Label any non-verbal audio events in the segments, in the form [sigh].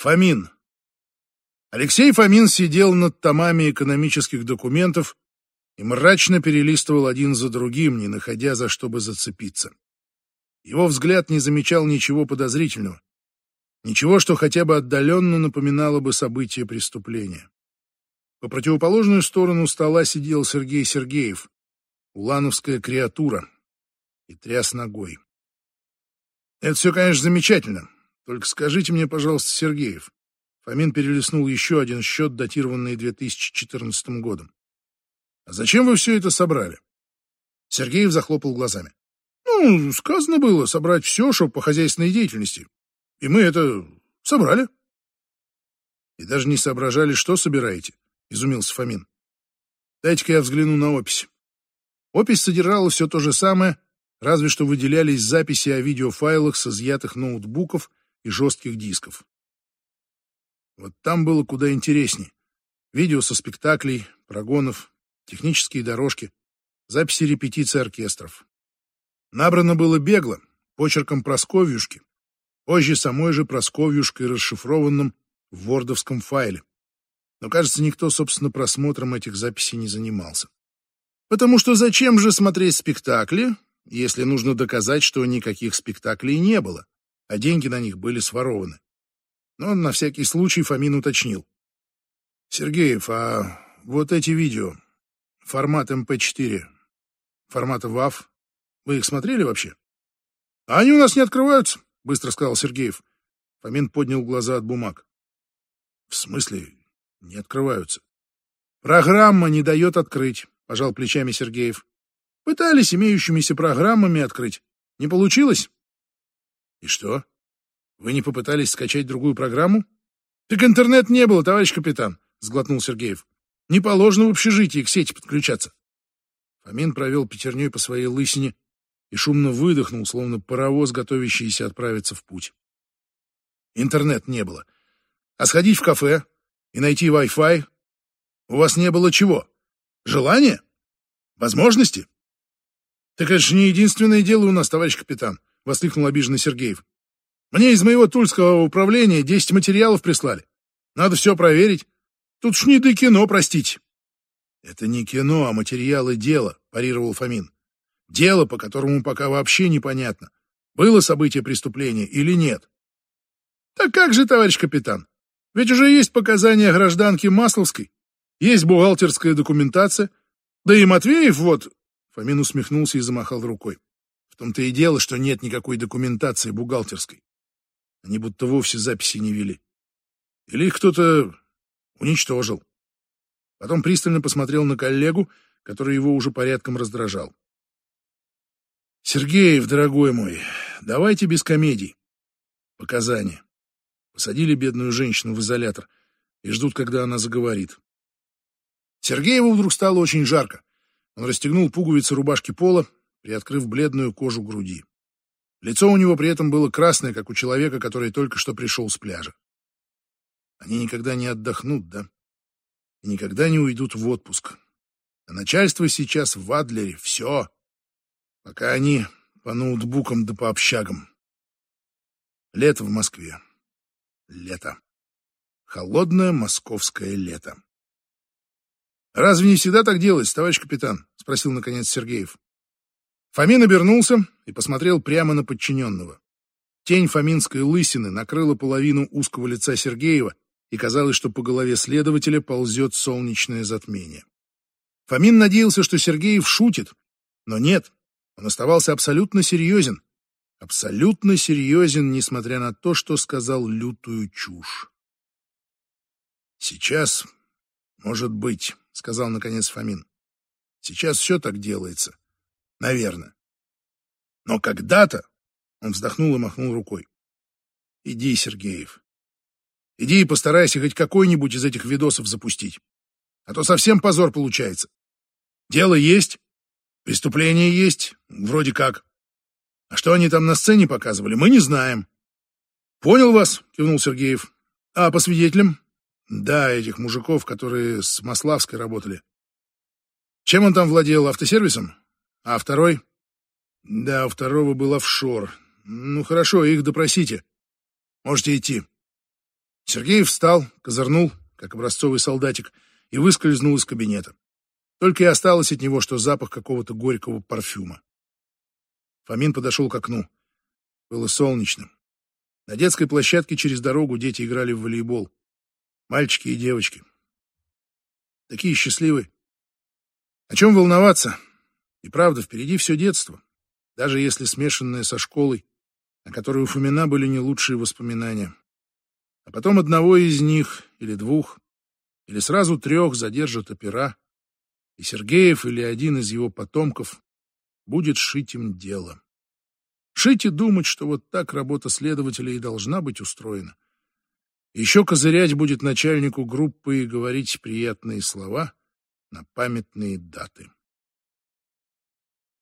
Фомин. Алексей Фомин сидел над томами экономических документов и мрачно перелистывал один за другим, не находя за что бы зацепиться. Его взгляд не замечал ничего подозрительного, ничего, что хотя бы отдаленно напоминало бы события преступления. По противоположную сторону стола сидел Сергей Сергеев, улановская креатура, и тряс ногой. Это все, конечно, замечательно. Только скажите мне, пожалуйста, Сергеев. Фомин перелистнул еще один счет, датированный 2014 годом. А зачем вы все это собрали? Сергеев захлопал глазами. Ну, сказано было собрать все, что по хозяйственной деятельности. И мы это собрали. И даже не соображали, что собираете, изумился Фомин. Дайте-ка я взгляну на опись. Опись содержала все то же самое, разве что выделялись записи о видеофайлах с изъятых ноутбуков и жестких дисков. Вот там было куда интересней. Видео со спектаклей, прогонов, технические дорожки, записи репетиций оркестров. Набрано было бегло, почерком Просковьюшки, позже самой же Просковьюшкой, расшифрованным в вордовском файле. Но, кажется, никто, собственно, просмотром этих записей не занимался. Потому что зачем же смотреть спектакли, если нужно доказать, что никаких спектаклей не было, а деньги на них были сворованы. Но на всякий случай Фомин уточнил. «Сергеев, а вот эти видео, формат МП4, эм формата WAV, вы их смотрели вообще?» «А они у нас не открываются», — быстро сказал Сергеев. Фомин поднял глаза от бумаг. «В смысле не открываются?» «Программа не дает открыть», — пожал плечами Сергеев. Пытались имеющимися программами открыть. Не получилось? И что? Вы не попытались скачать другую программу? Так интернет не было, товарищ капитан, сглотнул Сергеев. Не положено в общежитии к сети подключаться. Фомин провел пятерней по своей лысине и шумно выдохнул, словно паровоз, готовящийся отправиться в путь. Интернет не было. А сходить в кафе и найти Wi-Fi? У вас не было чего? Желания? Возможности? «Так это же не единственное дело у нас, товарищ капитан», — воскликнул обиженный Сергеев. «Мне из моего тульского управления десять материалов прислали. Надо все проверить. Тут ж не до кино, простите». «Это не кино, а материалы дела», — парировал Фомин. «Дело, по которому пока вообще непонятно, было событие преступления или нет». «Так как же, товарищ капитан? Ведь уже есть показания гражданки Масловской, есть бухгалтерская документация, да и Матвеев вот Фомин усмехнулся и замахал рукой. Том-то и дело, что нет никакой документации бухгалтерской. Они будто вовсе записи не вели. Или их кто-то уничтожил. Потом пристально посмотрел на коллегу, который его уже порядком раздражал. «Сергеев, дорогой мой, давайте без комедий. Показания. Посадили бедную женщину в изолятор и ждут, когда она заговорит». Сергееву вдруг стало очень жарко. Он расстегнул пуговицы рубашки пола, приоткрыв бледную кожу груди. Лицо у него при этом было красное, как у человека, который только что пришел с пляжа. Они никогда не отдохнут, да? И никогда не уйдут в отпуск. А начальство сейчас в Адлере. Все. Пока они по ноутбукам да по общагам. Лето в Москве. Лето. Холодное московское лето. «Разве не всегда так делается, товарищ капитан?» — спросил, наконец, Сергеев. Фомин обернулся и посмотрел прямо на подчиненного. Тень фоминской лысины накрыла половину узкого лица Сергеева, и казалось, что по голове следователя ползет солнечное затмение. Фомин надеялся, что Сергеев шутит, но нет, он оставался абсолютно серьезен. Абсолютно серьезен, несмотря на то, что сказал лютую чушь. Сейчас, может быть, — сказал наконец Фомин. «Сейчас все так делается. Наверное. Но когда-то...» — он вздохнул и махнул рукой. «Иди, Сергеев. Иди и постарайся хоть какой-нибудь из этих видосов запустить. А то совсем позор получается. Дело есть, преступление есть, вроде как. А что они там на сцене показывали, мы не знаем». «Понял вас», — кивнул Сергеев. «А по свидетелям?» Да, этих мужиков, которые с Маславской работали. Чем он там владел? Автосервисом? А второй? Да, у второго был офшор. Ну, хорошо, их допросите. Можете идти. Сергей встал, козырнул, как образцовый солдатик, и выскользнул из кабинета. Только и осталось от него, что запах какого-то горького парфюма. Фомин подошел к окну. Было солнечно. На детской площадке через дорогу дети играли в волейбол. Мальчики и девочки. Такие счастливые. О чем волноваться? И правда, впереди все детство. Даже если смешанное со школой, о которой у Фомина были не лучшие воспоминания. А потом одного из них, или двух, или сразу трех задержат опера, и Сергеев или один из его потомков будет шить им дело. Шить и думать, что вот так работа следователя и должна быть устроена. Еще козырять будет начальнику группы и говорить приятные слова на памятные даты.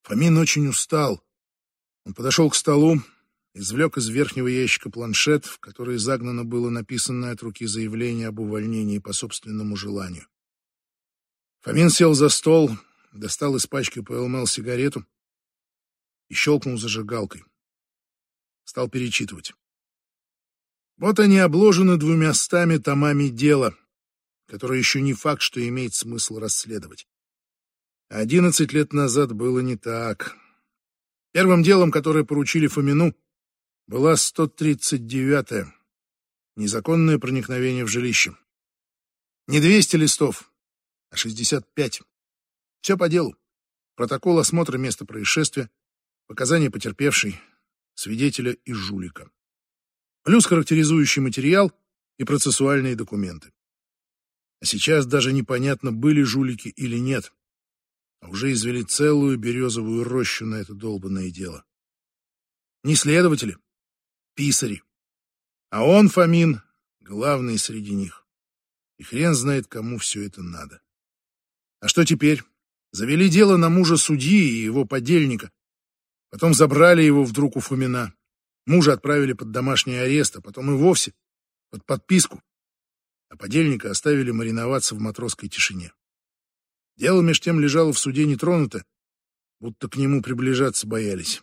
Фомин очень устал. Он подошел к столу, извлек из верхнего ящика планшет, в который загнано было написанное от руки заявление об увольнении по собственному желанию. Фомин сел за стол, достал из пачки ПЛМЛ сигарету и щелкнул зажигалкой. Стал перечитывать. Вот они обложены двумя стами томами дела, которое еще не факт, что имеет смысл расследовать. Одиннадцать лет назад было не так. Первым делом, которое поручили Фомину, была 139-я. Незаконное проникновение в жилище. Не 200 листов, а 65. Все по делу. Протокол осмотра места происшествия, показания потерпевшей, свидетеля и жулика. Плюс характеризующий материал и процессуальные документы. А сейчас даже непонятно, были жулики или нет. А уже извели целую березовую рощу на это долбанное дело. Не следователи, писари. А он, Фомин, главный среди них. И хрен знает, кому все это надо. А что теперь? Завели дело на мужа судьи и его подельника. Потом забрали его вдруг у Фомина. Мужа отправили под домашний арест, а потом и вовсе под подписку. А подельника оставили мариноваться в матросской тишине. Дело меж тем лежало в суде нетронуто, будто к нему приближаться боялись.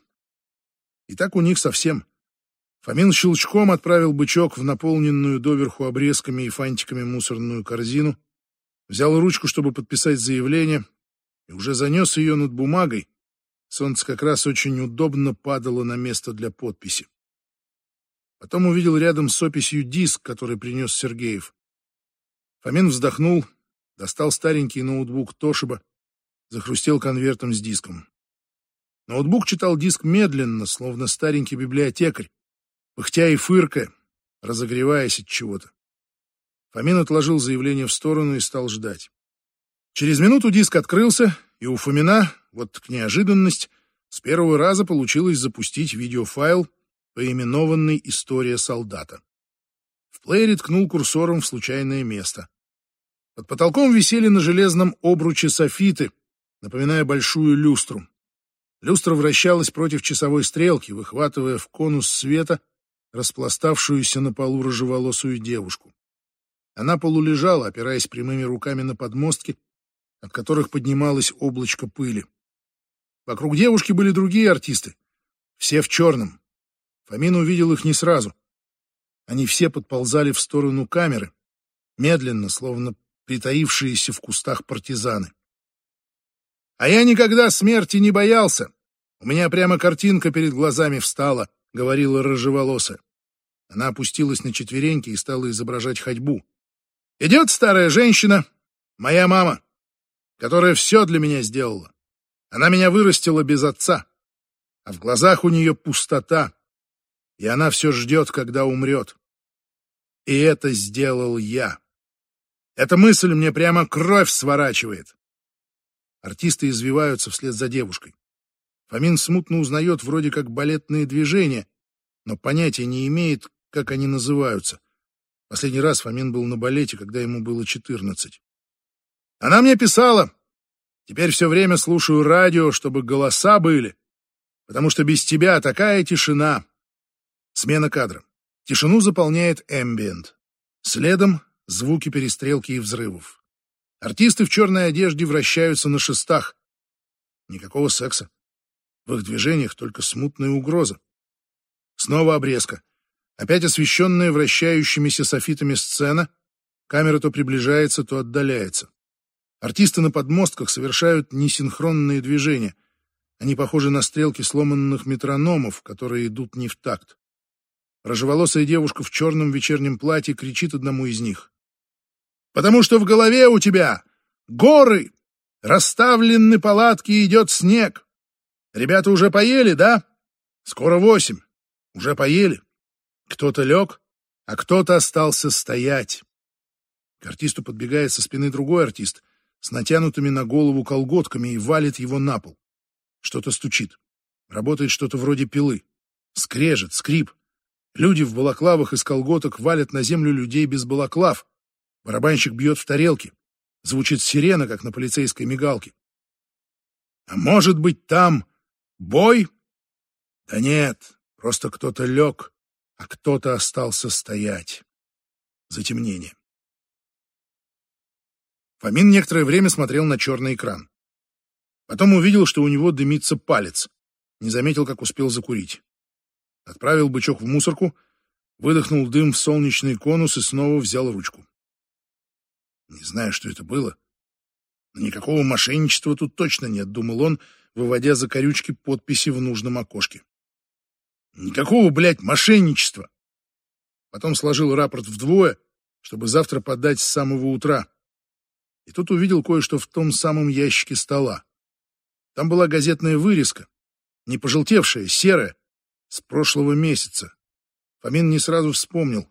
И так у них совсем. Фомин щелчком отправил бычок в наполненную доверху обрезками и фантиками мусорную корзину, взял ручку, чтобы подписать заявление, и уже занес ее над бумагой. Солнце как раз очень удобно падало на место для подписи. Потом увидел рядом с описью диск, который принес Сергеев. Фомин вздохнул, достал старенький ноутбук Тошиба, захрустел конвертом с диском. Ноутбук читал диск медленно, словно старенький библиотекарь, пыхтя и фыркая, разогреваясь от чего-то. Фомин отложил заявление в сторону и стал ждать. Через минуту диск открылся, и у Фомина, вот к неожиданность, с первого раза получилось запустить видеофайл, поименованный «История солдата». В плеере ткнул курсором в случайное место. Под потолком висели на железном обруче софиты, напоминая большую люстру. Люстра вращалась против часовой стрелки, выхватывая в конус света распластавшуюся на полу рыжеволосую девушку. Она полулежала, опираясь прямыми руками на подмостки, от которых поднималось облачко пыли. Вокруг девушки были другие артисты, все в черном. Фомин увидел их не сразу. Они все подползали в сторону камеры, медленно, словно притаившиеся в кустах партизаны. «А я никогда смерти не боялся. У меня прямо картинка перед глазами встала», — говорила рыжеволосая. Она опустилась на четвереньки и стала изображать ходьбу. «Идет старая женщина, моя мама, которая все для меня сделала. Она меня вырастила без отца, а в глазах у нее пустота, и она все ждет, когда умрет. И это сделал я. Эта мысль мне прямо кровь сворачивает. Артисты извиваются вслед за девушкой. Фомин смутно узнает вроде как балетные движения, но понятия не имеет, как они называются. Последний раз Фомин был на балете, когда ему было четырнадцать. Она мне писала. Теперь все время слушаю радио, чтобы голоса были, потому что без тебя такая тишина. Смена кадра. Тишину заполняет эмбиент. Следом звуки перестрелки и взрывов. Артисты в черной одежде вращаются на шестах. Никакого секса. В их движениях только смутная угроза. Снова обрезка. Опять освещенная вращающимися софитами сцена, камера то приближается, то отдаляется. Артисты на подмостках совершают несинхронные движения. Они похожи на стрелки сломанных метрономов, которые идут не в такт. Рожеволосая девушка в черном вечернем платье кричит одному из них. «Потому что в голове у тебя горы, расставлены палатки идет снег. Ребята уже поели, да? Скоро восемь. Уже поели. Кто-то лег, а кто-то остался стоять». К артисту подбегает со спины другой артист с натянутыми на голову колготками и валит его на пол. Что-то стучит. Работает что-то вроде пилы. Скрежет, скрип. Люди в балаклавах из колготок валят на землю людей без балаклав. Барабанщик бьет в тарелки. Звучит сирена, как на полицейской мигалке. А может быть, там бой? Да нет, просто кто-то лег, а кто-то остался стоять. Затемнение. Фомин некоторое время смотрел на черный экран. Потом увидел, что у него дымится палец. Не заметил, как успел закурить. Отправил бычок в мусорку, выдохнул дым в солнечный конус и снова взял ручку. Не знаю, что это было. Никакого мошенничества тут точно нет, думал он, выводя за корючки подписи в нужном окошке. Никакого, блядь, мошенничества. Потом сложил рапорт вдвое, чтобы завтра подать с самого утра. И тут увидел кое-что в том самом ящике стола. Там была газетная вырезка, не пожелтевшая, серая, с прошлого месяца. Фомин не сразу вспомнил,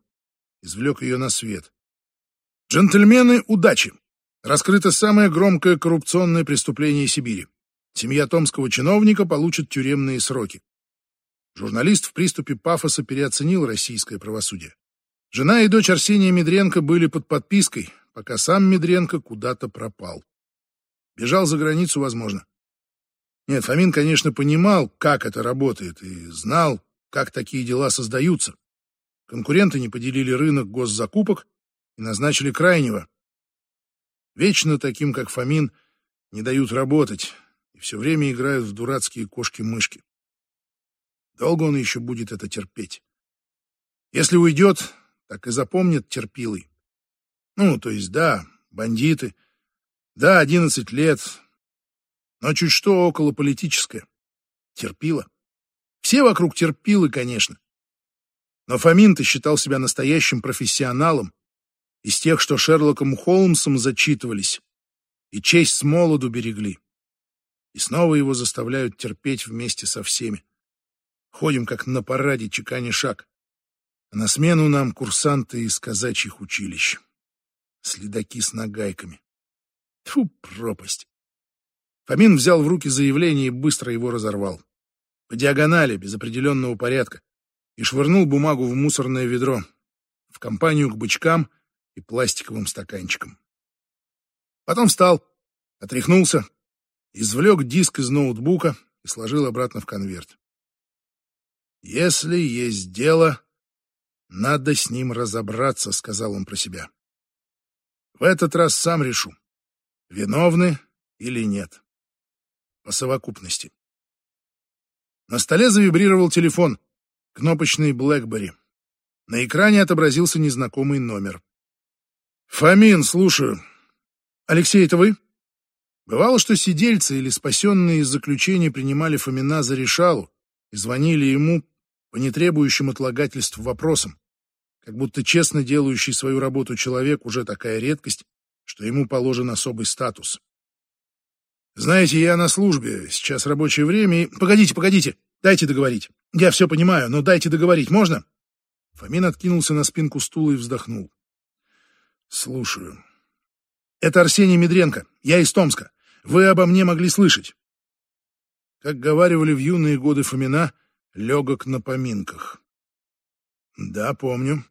извлек ее на свет. «Джентльмены, удачи! Раскрыто самое громкое коррупционное преступление Сибири. Семья томского чиновника получит тюремные сроки». Журналист в приступе пафоса переоценил российское правосудие. Жена и дочь Арсения Медренко были под подпиской, пока сам Медренко куда-то пропал. Бежал за границу, возможно. Нет, Фомин, конечно, понимал, как это работает, и знал, как такие дела создаются. Конкуренты не поделили рынок госзакупок и назначили крайнего. Вечно таким, как Фомин, не дают работать и все время играют в дурацкие кошки-мышки. Долго он еще будет это терпеть. Если уйдет, так и запомнит терпилой. Ну, то есть, да, бандиты, да, одиннадцать лет, но чуть что около политическое. Терпила. Все вокруг терпилы, конечно. Но Фомин-то считал себя настоящим профессионалом, из тех, что Шерлоком Холмсом зачитывались и честь с молоду берегли. И снова его заставляют терпеть вместе со всеми. Ходим, как на параде, чеканя шаг. А на смену нам курсанты из казачьих училищ. Следаки с нагайками. Тьфу, пропасть. Фомин взял в руки заявление и быстро его разорвал. По диагонали, без определенного порядка, и швырнул бумагу в мусорное ведро, в компанию к бычкам и пластиковым стаканчикам. Потом встал, отряхнулся, извлек диск из ноутбука и сложил обратно в конверт. «Если есть дело, надо с ним разобраться», — сказал он про себя. «В этот раз сам решу, виновны или нет» по совокупности. На столе завибрировал телефон, кнопочный BlackBerry. На экране отобразился незнакомый номер. «Фомин, слушаю. Алексей, это вы?» Бывало, что сидельцы или спасенные из заключения принимали Фомина за решалу и звонили ему по нетребующим отлагательств вопросам, как будто честно делающий свою работу человек уже такая редкость, что ему положен особый статус. Знаете, я на службе, сейчас рабочее время и... Погодите, погодите, дайте договорить. Я все понимаю, но дайте договорить, можно? Фомин откинулся на спинку стула и вздохнул. Слушаю. Это Арсений Медренко, я из Томска. Вы обо мне могли слышать. Как говаривали в юные годы Фомина, легок на поминках. Да, помню.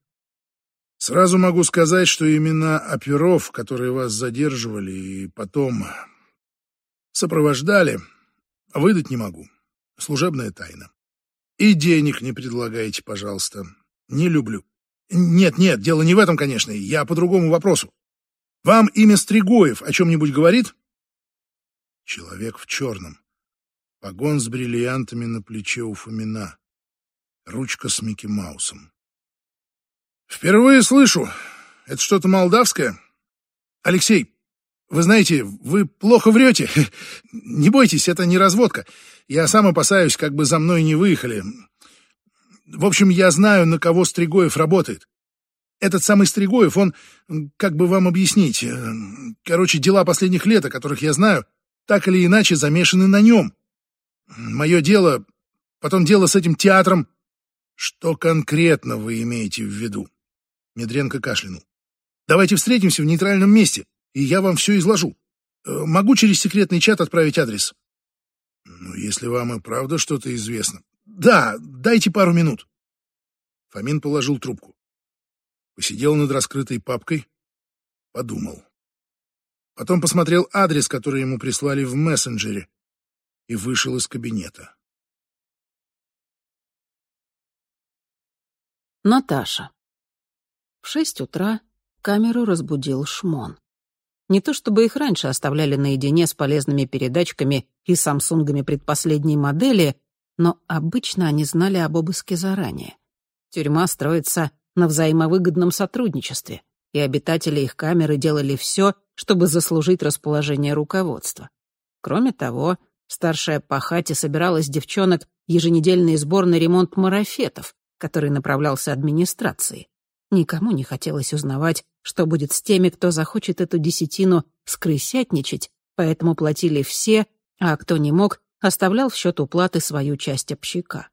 Сразу могу сказать, что имена оперов, которые вас задерживали, и потом Сопровождали. Выдать не могу. Служебная тайна. И денег не предлагайте, пожалуйста. Не люблю. Нет, нет, дело не в этом, конечно. Я по другому вопросу. Вам имя Стригоев о чем-нибудь говорит? Человек в черном. Погон с бриллиантами на плече у Фомина. Ручка с Микки Маусом. Впервые слышу. Это что-то молдавское? Алексей, вы знаете, вы плохо врете. [laughs] Не бойтесь, это не разводка. Я сам опасаюсь, как бы за мной не выехали. В общем, я знаю, на кого Стригоев работает. Этот самый Стригоев, он, как бы вам объяснить, э, короче, дела последних лет, о которых я знаю, так или иначе замешаны на нем. Мое дело, потом дело с этим театром. Что конкретно вы имеете в виду? Медренко кашлянул. «Давайте встретимся в нейтральном месте, и я вам все изложу. Э, могу через секретный чат отправить адрес?» «Ну, если вам и правда что-то известно». «Да, дайте пару минут». Фомин положил трубку. Посидел над раскрытой папкой, подумал. Потом посмотрел адрес, который ему прислали в мессенджере, и вышел из кабинета. Наташа. В шесть утра камеру разбудил Шмон. Не то чтобы их раньше оставляли наедине с полезными передачками и самсунгами предпоследней модели, но обычно они знали об обыске заранее. Тюрьма строится на взаимовыгодном сотрудничестве, и обитатели их камеры делали все, чтобы заслужить расположение руководства. Кроме того, старшая Пахати собиралась девчонок еженедельный сбор на ремонт марафетов, который направлялся администрации. Никому не хотелось узнавать, что будет с теми, кто захочет эту десятину скрысятничать, поэтому платили все, а кто не мог, оставлял в счет уплаты свою часть общака.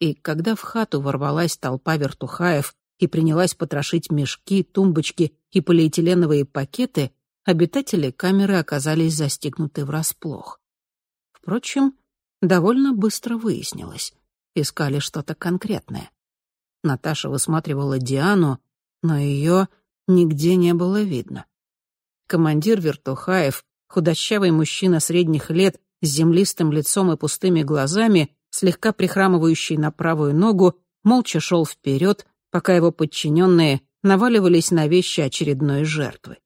И когда в хату ворвалась толпа вертухаев и принялась потрошить мешки, тумбочки и полиэтиленовые пакеты, обитатели камеры оказались застигнуты врасплох. Впрочем, довольно быстро выяснилось. Искали что-то конкретное. Наташа высматривала Диану, но ее нигде не было видно. Командир Вертухаев, худощавый мужчина средних лет с землистым лицом и пустыми глазами, слегка прихрамывающий на правую ногу, молча шел вперед, пока его подчиненные наваливались на вещи очередной жертвы.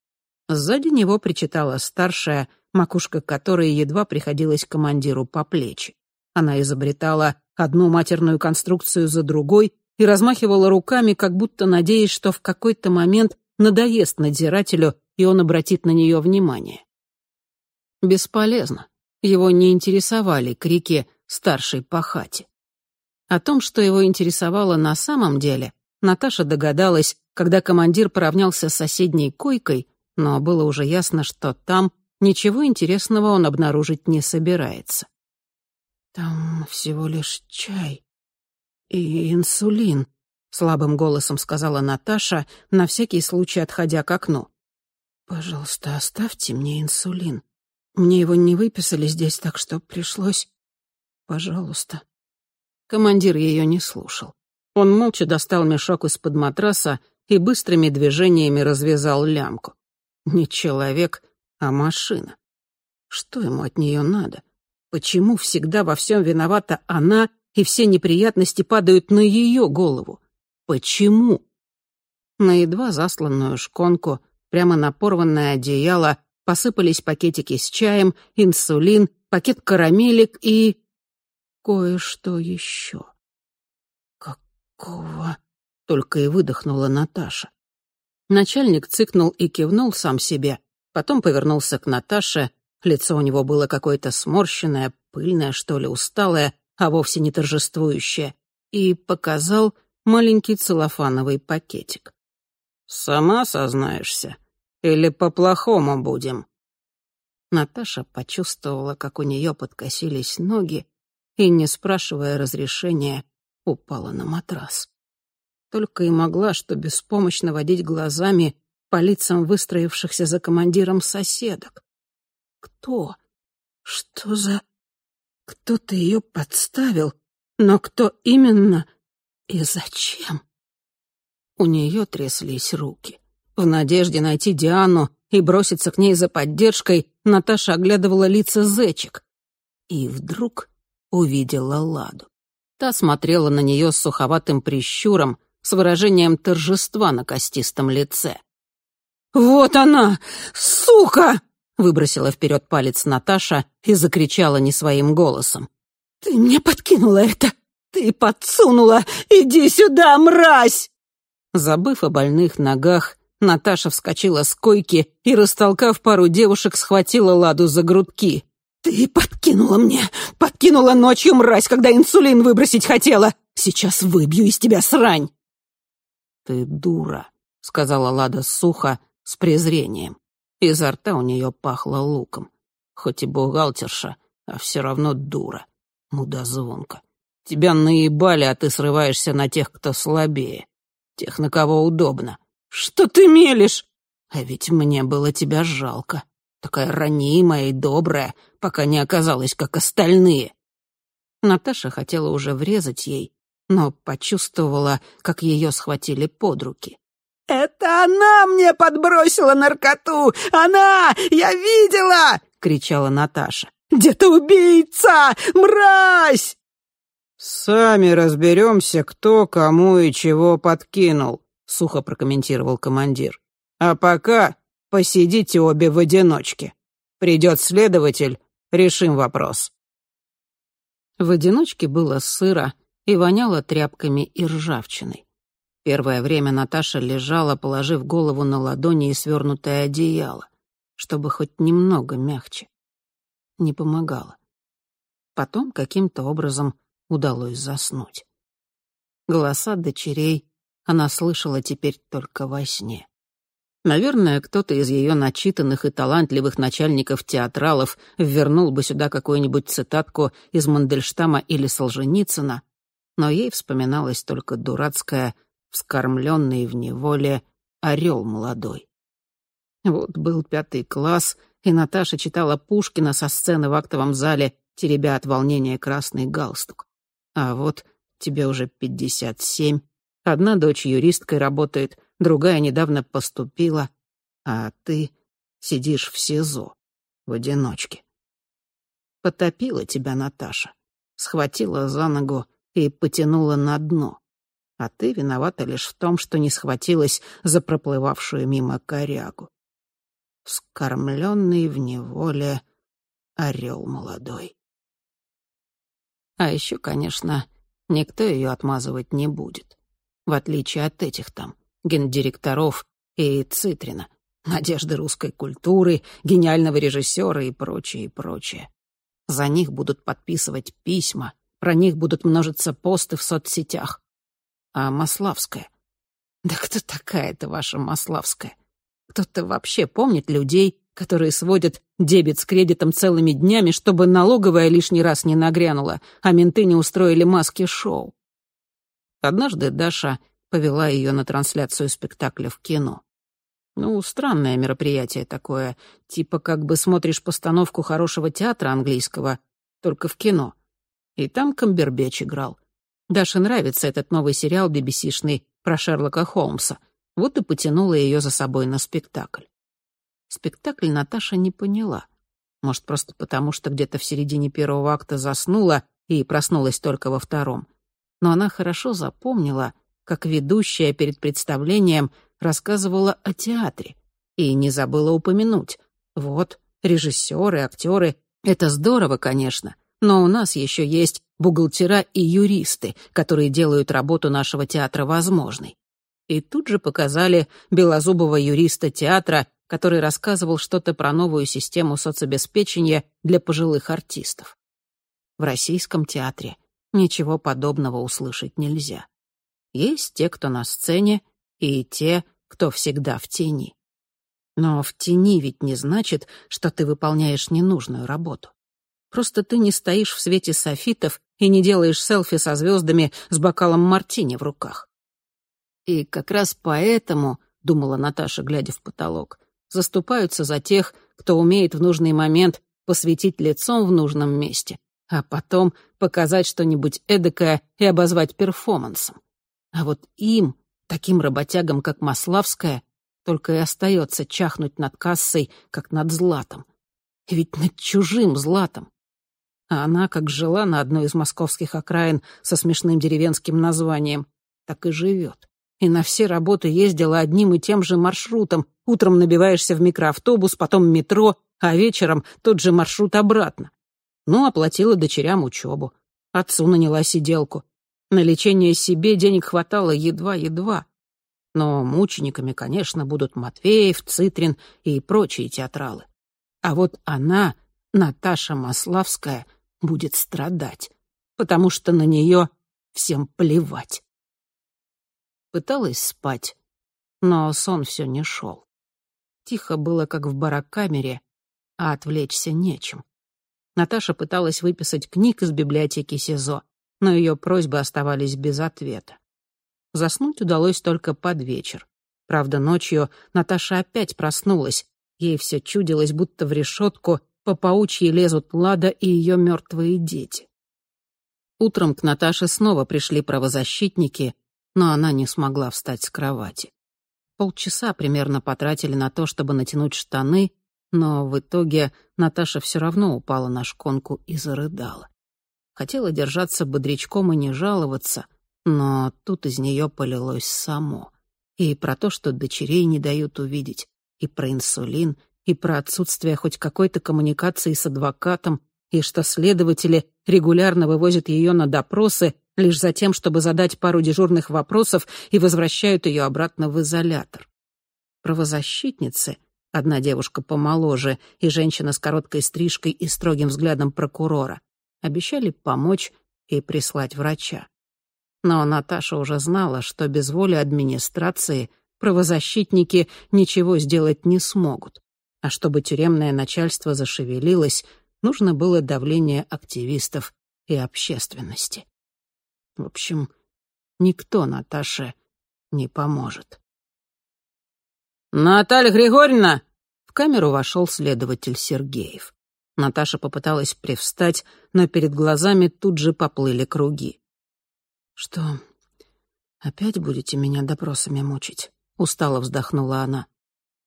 Сзади него причитала старшая, макушка которой едва приходилась командиру по плечи. Она изобретала одну матерную конструкцию за другой и размахивала руками, как будто надеясь, что в какой-то момент надоест надзирателю, и он обратит на нее внимание. Бесполезно. Его не интересовали крики старшей по хате. О том, что его интересовало на самом деле, Наташа догадалась, когда командир поравнялся с соседней койкой, но было уже ясно, что там ничего интересного он обнаружить не собирается. «Там всего лишь чай», «И инсулин», — слабым голосом сказала Наташа, на всякий случай отходя к окну. «Пожалуйста, оставьте мне инсулин. Мне его не выписали здесь, так что пришлось... Пожалуйста». Командир ее не слушал. Он молча достал мешок из-под матраса и быстрыми движениями развязал лямку. Не человек, а машина. Что ему от нее надо? Почему всегда во всем виновата она и все неприятности падают на ее голову. Почему? На едва засланную шконку, прямо на порванное одеяло, посыпались пакетики с чаем, инсулин, пакет карамелек и... кое-что еще. «Какого?» — только и выдохнула Наташа. Начальник цыкнул и кивнул сам себе, потом повернулся к Наташе, лицо у него было какое-то сморщенное, пыльное, что ли, усталое, а вовсе не торжествующее, и показал маленький целлофановый пакетик. «Сама сознаешься? Или по-плохому будем?» Наташа почувствовала, как у нее подкосились ноги, и, не спрашивая разрешения, упала на матрас. Только и могла, что беспомощно водить глазами по лицам выстроившихся за командиром соседок. Кто? Что за... Кто-то ее подставил, но кто именно и зачем? У нее тряслись руки. В надежде найти Диану и броситься к ней за поддержкой, Наташа оглядывала лица зечек. И вдруг увидела Ладу. Та смотрела на нее с суховатым прищуром, с выражением торжества на костистом лице. «Вот она! Сука!» Выбросила вперед палец Наташа и закричала не своим голосом. «Ты мне подкинула это! Ты подсунула! Иди сюда, мразь!» Забыв о больных ногах, Наташа вскочила с койки и, растолкав пару девушек, схватила Ладу за грудки. «Ты подкинула мне! Подкинула ночью, мразь, когда инсулин выбросить хотела! Сейчас выбью из тебя срань!» «Ты дура», — сказала Лада сухо, с презрением. Изо рта у нее пахло луком. Хоть и бухгалтерша, а все равно дура. Мудозвонка. Тебя наебали, а ты срываешься на тех, кто слабее. Тех, на кого удобно. Что ты мелешь? А ведь мне было тебя жалко. Такая ранимая и добрая, пока не оказалась, как остальные. Наташа хотела уже врезать ей, но почувствовала, как ее схватили под руки. «Это она мне подбросила наркоту! Она! Я видела!» — кричала Наташа. «Где-то убийца! Мразь!» «Сами разберемся, кто кому и чего подкинул», — сухо прокомментировал командир. «А пока посидите обе в одиночке. Придет следователь, решим вопрос». В одиночке было сыро и воняло тряпками и ржавчиной. Первое время Наташа лежала, положив голову на ладони и свернутое одеяло, чтобы хоть немного мягче. Не помогало. Потом каким-то образом удалось заснуть. Голоса дочерей она слышала теперь только во сне. Наверное, кто-то из ее начитанных и талантливых начальников-театралов вернул бы сюда какую-нибудь цитатку из Мандельштама или Солженицына, но ей вспоминалась только дурацкая вскормленный в неволе орел молодой. Вот был пятый класс, и Наташа читала Пушкина со сцены в актовом зале, теребя от волнения красный галстук. А вот тебе уже пятьдесят семь, одна дочь юристкой работает, другая недавно поступила, а ты сидишь в СИЗО в одиночке. Потопила тебя Наташа, схватила за ногу и потянула на дно а ты виновата лишь в том, что не схватилась за проплывавшую мимо корягу. Вскормленный в неволе орел молодой. А еще, конечно, никто ее отмазывать не будет. В отличие от этих там, гендиректоров и Цитрина, надежды русской культуры, гениального режиссера и прочее, и прочее. За них будут подписывать письма, про них будут множиться посты в соцсетях а Маславская. Да кто такая эта ваша Маславская? Кто-то вообще помнит людей, которые сводят дебет с кредитом целыми днями, чтобы налоговая лишний раз не нагрянула, а менты не устроили маски-шоу. Однажды Даша повела ее на трансляцию спектакля в кино. Ну, странное мероприятие такое, типа как бы смотришь постановку хорошего театра английского, только в кино. И там Камбербеч играл. Даше нравится этот новый сериал BBC-шный про Шерлока Холмса. Вот и потянула ее за собой на спектакль. Спектакль Наташа не поняла. Может, просто потому, что где-то в середине первого акта заснула и проснулась только во втором. Но она хорошо запомнила, как ведущая перед представлением рассказывала о театре. И не забыла упомянуть. Вот, режиссеры, актеры — это здорово, конечно, но у нас еще есть бухгалтера и юристы, которые делают работу нашего театра возможной. И тут же показали белозубого юриста театра, который рассказывал что-то про новую систему соцобеспечения для пожилых артистов. В российском театре ничего подобного услышать нельзя. Есть те, кто на сцене, и те, кто всегда в тени. Но в тени ведь не значит, что ты выполняешь ненужную работу. Просто ты не стоишь в свете софитов и не делаешь селфи со звездами с бокалом мартини в руках. И как раз поэтому, — думала Наташа, глядя в потолок, — заступаются за тех, кто умеет в нужный момент посветить лицом в нужном месте, а потом показать что-нибудь эдакое и обозвать перформансом. А вот им, таким работягам, как Маславская, только и остается чахнуть над кассой, как над златом. Ведь над чужим златом. А она, как жила на одной из московских окраин со смешным деревенским названием, так и живет. И на все работы ездила одним и тем же маршрутом. Утром набиваешься в микроавтобус, потом метро, а вечером тот же маршрут обратно. Ну, оплатила дочерям учебу. Отцу наняла сиделку. На лечение себе денег хватало едва-едва. Но мучениками, конечно, будут Матвеев, Цитрин и прочие театралы. А вот она, Наташа Маславская, будет страдать, потому что на нее всем плевать. Пыталась спать, но сон все не шел. Тихо было, как в барокамере, а отвлечься нечем. Наташа пыталась выписать книг из библиотеки СИЗО, но ее просьбы оставались без ответа. Заснуть удалось только под вечер. Правда, ночью Наташа опять проснулась. Ей все чудилось, будто в решетку по паучьи лезут Лада и ее мертвые дети. Утром к Наташе снова пришли правозащитники, но она не смогла встать с кровати. Полчаса примерно потратили на то, чтобы натянуть штаны, но в итоге Наташа все равно упала на шконку и зарыдала. Хотела держаться бодрячком и не жаловаться, но тут из нее полилось само. И про то, что дочерей не дают увидеть, и про инсулин, и про отсутствие хоть какой-то коммуникации с адвокатом, и что следователи регулярно вывозят ее на допросы лишь за тем, чтобы задать пару дежурных вопросов и возвращают ее обратно в изолятор. Правозащитницы, одна девушка помоложе и женщина с короткой стрижкой и строгим взглядом прокурора, обещали помочь и прислать врача. Но Наташа уже знала, что без воли администрации правозащитники ничего сделать не смогут. А чтобы тюремное начальство зашевелилось, нужно было давление активистов и общественности. В общем, никто Наташе не поможет. «Наталья Григорьевна!» В камеру вошел следователь Сергеев. Наташа попыталась привстать, но перед глазами тут же поплыли круги. «Что, опять будете меня допросами мучить?» — устало вздохнула она.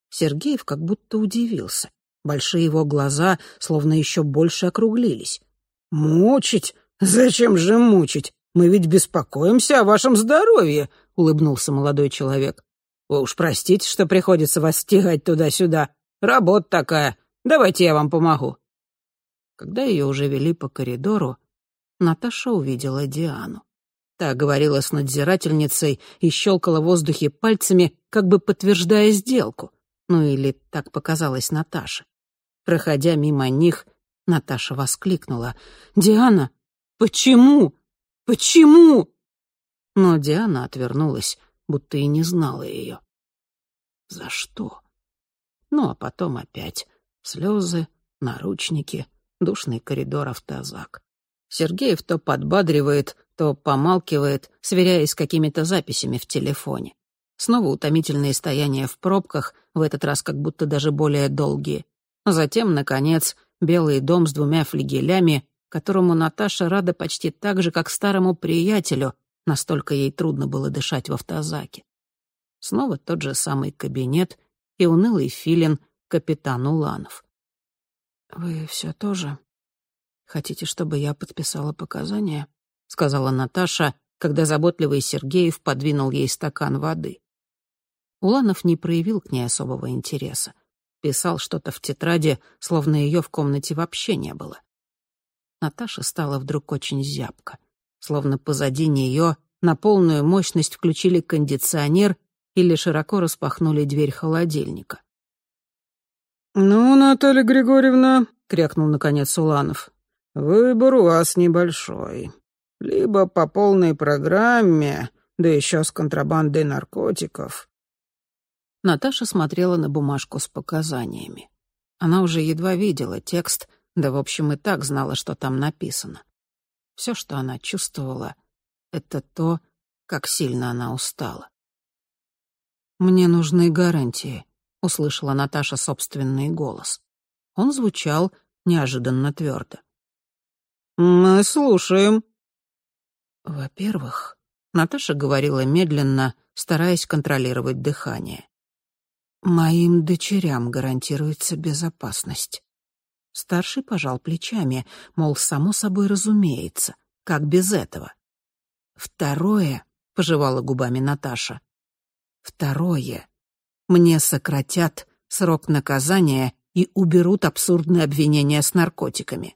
Сергеев как будто удивился. Большие его глаза словно еще больше округлились. «Мучить? Зачем же мучить? Мы ведь беспокоимся о вашем здоровье», — улыбнулся молодой человек. «Вы уж простите, что приходится вас стягать туда-сюда. Работа такая. Давайте я вам помогу». Когда ее уже вели по коридору, Наташа увидела Диану. Та говорила с надзирательницей и щелкала в воздухе пальцами, как бы подтверждая сделку. Ну или так показалось Наташе. Проходя мимо них, Наташа воскликнула. «Диана, почему? Почему?» Но Диана отвернулась, будто и не знала ее. «За что?» Ну, а потом опять слезы, наручники — душный коридор автозак. Сергеев то подбадривает, то помалкивает, сверяясь с какими-то записями в телефоне. Снова утомительные стояния в пробках, в этот раз как будто даже более долгие. Затем, наконец, белый дом с двумя флигелями, которому Наташа рада почти так же, как старому приятелю, настолько ей трудно было дышать в автозаке. Снова тот же самый кабинет и унылый филин капитан Уланов. «Вы все тоже хотите, чтобы я подписала показания?» — сказала Наташа, когда заботливый Сергеев подвинул ей стакан воды. Уланов не проявил к ней особого интереса. Писал что-то в тетради, словно ее в комнате вообще не было. Наташа стала вдруг очень зябко. Словно позади нее на полную мощность включили кондиционер или широко распахнули дверь холодильника. «Ну, Наталья Григорьевна», — крякнул наконец Уланов, — «выбор у вас небольшой. Либо по полной программе, да еще с контрабандой наркотиков». Наташа смотрела на бумажку с показаниями. Она уже едва видела текст, да, в общем, и так знала, что там написано. Все, что она чувствовала, — это то, как сильно она устала. «Мне нужны гарантии», — услышала Наташа собственный голос. Он звучал неожиданно твердо. «Мы слушаем». Во-первых, Наташа говорила медленно, стараясь контролировать дыхание. «Моим дочерям гарантируется безопасность». Старший пожал плечами, мол, само собой разумеется, как без этого. «Второе», — пожевала губами Наташа, — «второе, мне сократят срок наказания и уберут абсурдные обвинения с наркотиками.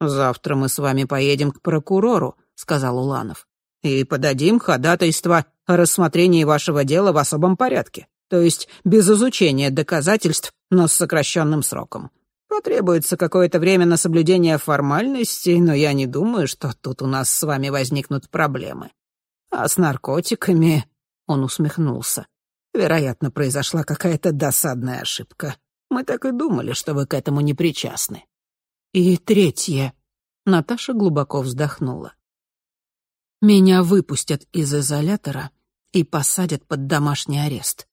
«Завтра мы с вами поедем к прокурору», — сказал Уланов. и подадим ходатайство о рассмотрении вашего дела в особом порядке, то есть без изучения доказательств, но с сокращенным сроком. Потребуется какое-то время на соблюдение формальностей, но я не думаю, что тут у нас с вами возникнут проблемы. А с наркотиками...» — он усмехнулся. «Вероятно, произошла какая-то досадная ошибка. Мы так и думали, что вы к этому не причастны». «И третье...» — Наташа глубоко вздохнула. Меня выпустят из изолятора и посадят под домашний арест.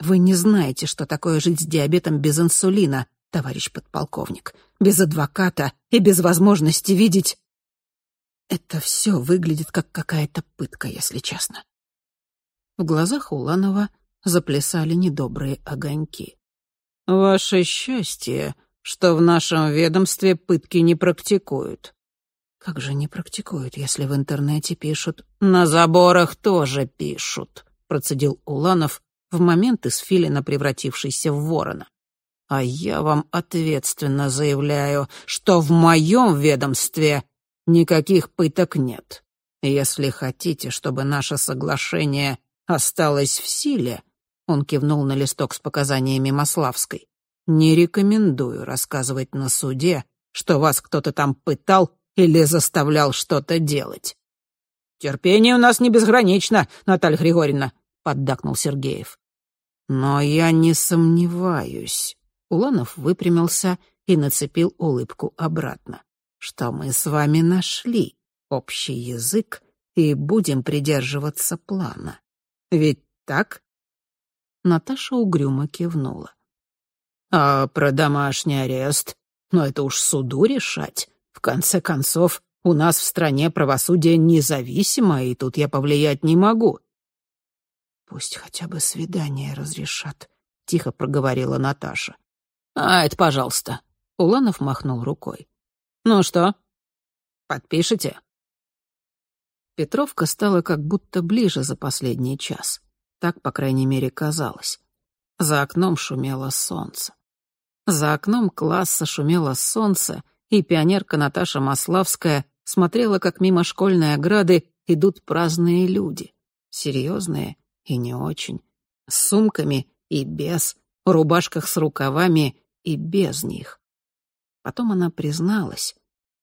Вы не знаете, что такое жить с диабетом без инсулина, товарищ подполковник, без адвоката и без возможности видеть... Это все выглядит как какая-то пытка, если честно. В глазах Уланова заплясали недобрые огоньки. «Ваше счастье, что в нашем ведомстве пытки не практикуют. Как же не практикуют, если в интернете пишут? На заборах тоже пишут, процедил Уланов в момент из филина, превратившийся в ворона. А я вам ответственно заявляю, что в моем ведомстве никаких пыток нет. Если хотите, чтобы наше соглашение осталось в силе, он кивнул на листок с показаниями Маславской, не рекомендую рассказывать на суде, что вас кто-то там пытал или заставлял что-то делать. «Терпение у нас не безгранично, Наталья Григорьевна», — поддакнул Сергеев. «Но я не сомневаюсь». Уланов выпрямился и нацепил улыбку обратно. «Что мы с вами нашли? Общий язык и будем придерживаться плана. Ведь так?» Наташа угрюмо кивнула. «А про домашний арест? Но это уж суду решать. В конце концов, у нас в стране правосудие независимо, и тут я повлиять не могу». «Пусть хотя бы свидание разрешат», — тихо проговорила Наташа. «А, это пожалуйста». Уланов махнул рукой. «Ну что, подпишите?» Петровка стала как будто ближе за последний час. Так, по крайней мере, казалось. За окном шумело солнце. За окном класса шумело солнце, и пионерка Наташа Маславская смотрела, как мимо школьной ограды идут праздные люди. Серьезные и не очень. С сумками и без, рубашках с рукавами и без них. Потом она призналась,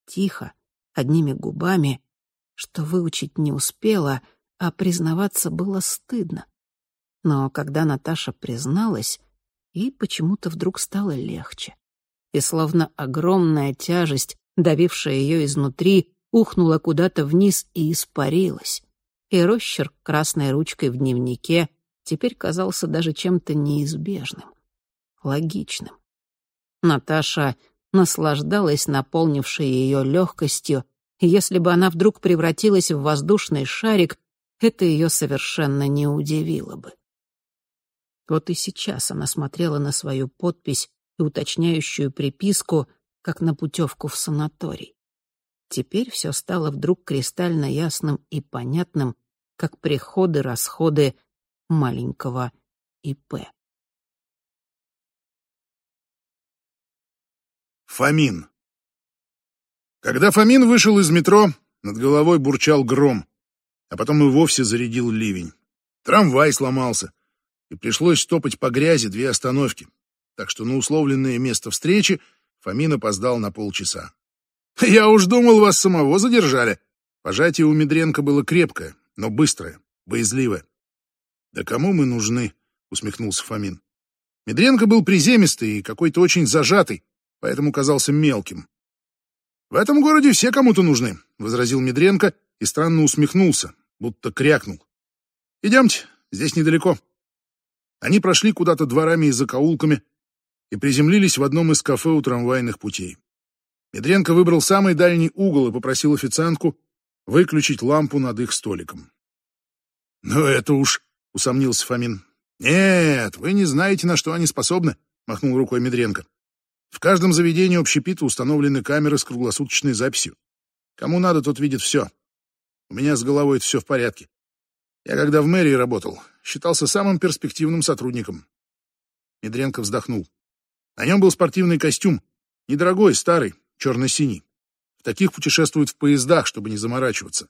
тихо, одними губами, что выучить не успела, а признаваться было стыдно. Но когда Наташа призналась, ей почему-то вдруг стало легче и словно огромная тяжесть, давившая ее изнутри, ухнула куда-то вниз и испарилась. И росчерк красной ручкой в дневнике теперь казался даже чем-то неизбежным, логичным. Наташа наслаждалась наполнившей ее легкостью, и если бы она вдруг превратилась в воздушный шарик, это ее совершенно не удивило бы. Вот и сейчас она смотрела на свою подпись и уточняющую приписку, как на путевку в санаторий. Теперь все стало вдруг кристально ясным и понятным, как приходы-расходы маленького ИП. Фомин. Когда Фомин вышел из метро, над головой бурчал гром, а потом и вовсе зарядил ливень. Трамвай сломался, и пришлось стопать по грязи две остановки так что на условленное место встречи Фомин опоздал на полчаса. [laughs] «Я уж думал, вас самого задержали». Пожатие у Медренко было крепкое, но быстрое, боязливое. «Да кому мы нужны?» — усмехнулся Фомин. Медренко был приземистый и какой-то очень зажатый, поэтому казался мелким. «В этом городе все кому-то нужны», — возразил Медренко и странно усмехнулся, будто крякнул. «Идемте, здесь недалеко». Они прошли куда-то дворами и закоулками, и приземлились в одном из кафе у трамвайных путей. Медренко выбрал самый дальний угол и попросил официантку выключить лампу над их столиком. «Ну это уж», — усомнился Фомин. «Нет, вы не знаете, на что они способны», — махнул рукой Медренко. «В каждом заведении общепита установлены камеры с круглосуточной записью. Кому надо, тот видит все. У меня с головой все в порядке. Я когда в мэрии работал, считался самым перспективным сотрудником». Медренко вздохнул. На нем был спортивный костюм, недорогой, старый, черно-синий. В таких путешествуют в поездах, чтобы не заморачиваться.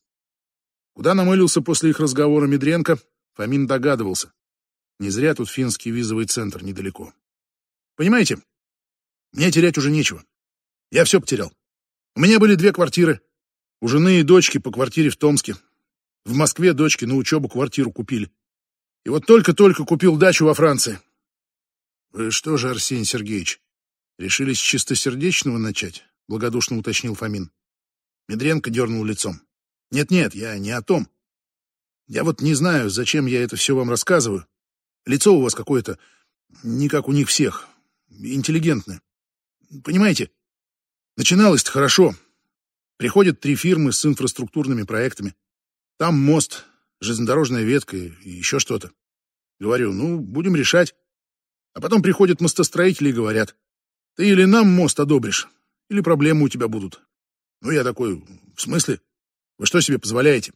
Куда намылился после их разговора Медренко, Фомин догадывался. Не зря тут финский визовый центр недалеко. Понимаете, мне терять уже нечего. Я все потерял. У меня были две квартиры. У жены и дочки по квартире в Томске. В Москве дочки на учебу квартиру купили. И вот только-только купил дачу во Франции. Вы что же, Арсений Сергеевич, решили с чистосердечного начать? Благодушно уточнил Фомин. Медренко дернул лицом. Нет-нет, я не о том. Я вот не знаю, зачем я это все вам рассказываю. Лицо у вас какое-то не как у них всех, интеллигентное. Понимаете, начиналось-то хорошо. Приходят три фирмы с инфраструктурными проектами. Там мост, железнодорожная ветка и еще что-то. Говорю, ну, будем решать. А потом приходят мостостроители и говорят, ты или нам мост одобришь, или проблемы у тебя будут. Ну, я такой, в смысле? Вы что себе позволяете?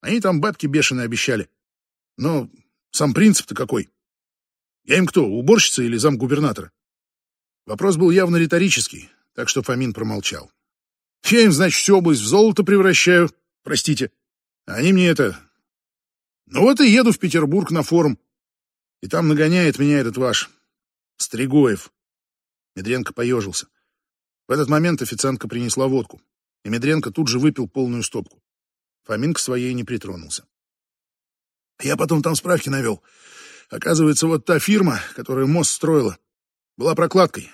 Они там бабки бешеные обещали. Но сам принцип-то какой? Я им кто, уборщица или замгубернатора? Вопрос был явно риторический, так что Фомин промолчал. Я им, значит, всю область в золото превращаю, простите. Они мне это... Ну вот и еду в Петербург на форум. И там нагоняет меня этот ваш Стригоев. Медренко поежился. В этот момент официантка принесла водку, и Медренко тут же выпил полную стопку. Фомин к своей не притронулся. Я потом там справки навел. Оказывается, вот та фирма, которая мост строила, была прокладкой.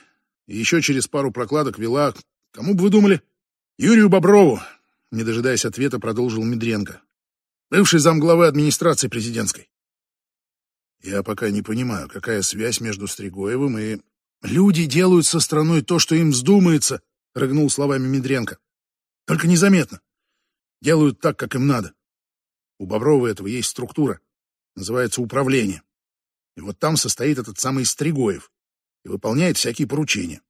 И еще через пару прокладок вела... Кому бы вы думали? Юрию Боброву. Не дожидаясь ответа, продолжил Медренко. Бывший замглавы администрации президентской. Я пока не понимаю, какая связь между Стригоевым и... Люди делают со страной то, что им вздумается, рыгнул словами Медренко. Только незаметно. Делают так, как им надо. У Боброва этого есть структура. Называется управление. И вот там состоит этот самый Стригоев и выполняет всякие поручения.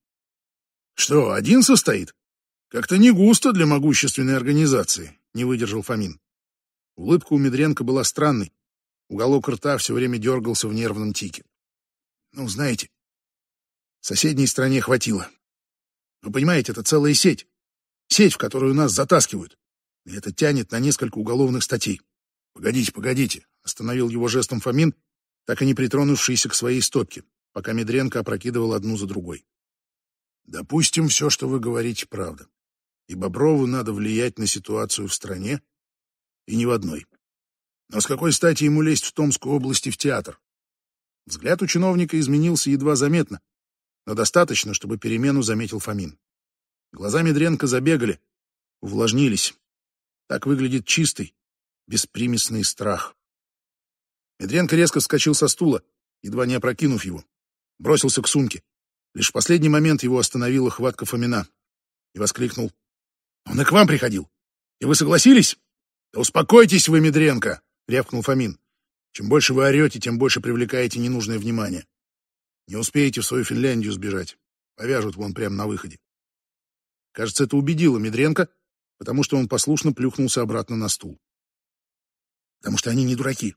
Что, один состоит? Как-то не густо для могущественной организации, не выдержал Фомин. Улыбка у Медренко была странной. Уголок рта все время дергался в нервном тике. Ну, знаете, соседней стране хватило. Вы понимаете, это целая сеть. Сеть, в которую нас затаскивают. И это тянет на несколько уголовных статей. Погодите, погодите, остановил его жестом Фомин, так и не притронувшийся к своей стопке, пока Медренко опрокидывал одну за другой. Допустим, все, что вы говорите, правда. И Боброву надо влиять на ситуацию в стране, и не в одной. Но с какой стати ему лезть в Томскую область и в театр? Взгляд у чиновника изменился едва заметно, но достаточно, чтобы перемену заметил Фомин. Глаза Медренко забегали, увлажнились. Так выглядит чистый, беспримесный страх. Медренко резко вскочил со стула, едва не опрокинув его. Бросился к сумке. Лишь в последний момент его остановила хватка Фомина. И воскликнул. «Он и к вам приходил. И вы согласились?» «Да успокойтесь вы, Медренко!» — рявкнул Фомин. «Чем больше вы орете, тем больше привлекаете ненужное внимание. Не успеете в свою Финляндию сбежать. Повяжут вон прямо на выходе». Кажется, это убедило Медренко, потому что он послушно плюхнулся обратно на стул. Потому что они не дураки.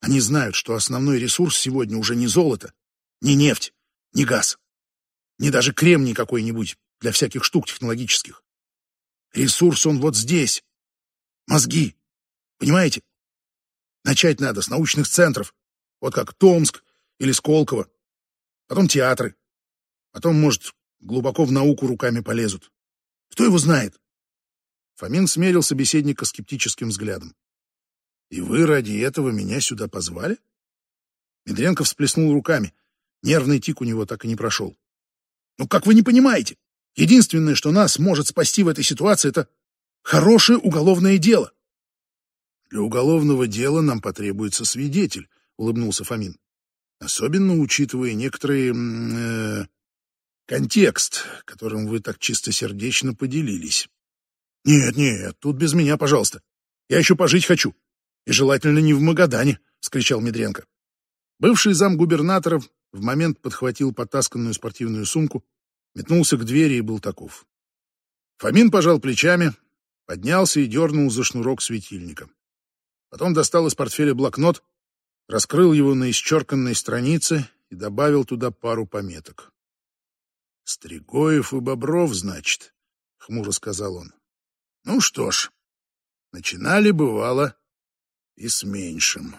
Они знают, что основной ресурс сегодня уже не золото, не нефть, не газ, не даже кремний какой-нибудь для всяких штук технологических. Ресурс он вот здесь. Мозги. Понимаете? Начать надо с научных центров, вот как Томск или Сколково. Потом театры. Потом, может, глубоко в науку руками полезут. Кто его знает? Фомин смерил собеседника скептическим взглядом. И вы ради этого меня сюда позвали? Медренко всплеснул руками. Нервный тик у него так и не прошел. Ну как вы не понимаете? Единственное, что нас может спасти в этой ситуации, это хорошее уголовное дело. Для уголовного дела нам потребуется свидетель, улыбнулся Фомин. Особенно учитывая некоторые э, контекст, которым вы так чистосердечно поделились. Нет, нет, тут без меня, пожалуйста. Я еще пожить хочу. И желательно не в Магадане, — скричал Медренко. Бывший зам губернатора в момент подхватил потасканную спортивную сумку, метнулся к двери и был таков. Фомин пожал плечами, поднялся и дернул за шнурок светильника. Потом достал из портфеля блокнот, раскрыл его на исчерканной странице и добавил туда пару пометок. «Стригоев и Бобров, значит», — хмуро сказал он. «Ну что ж, Начинали, бывало, и с меньшим.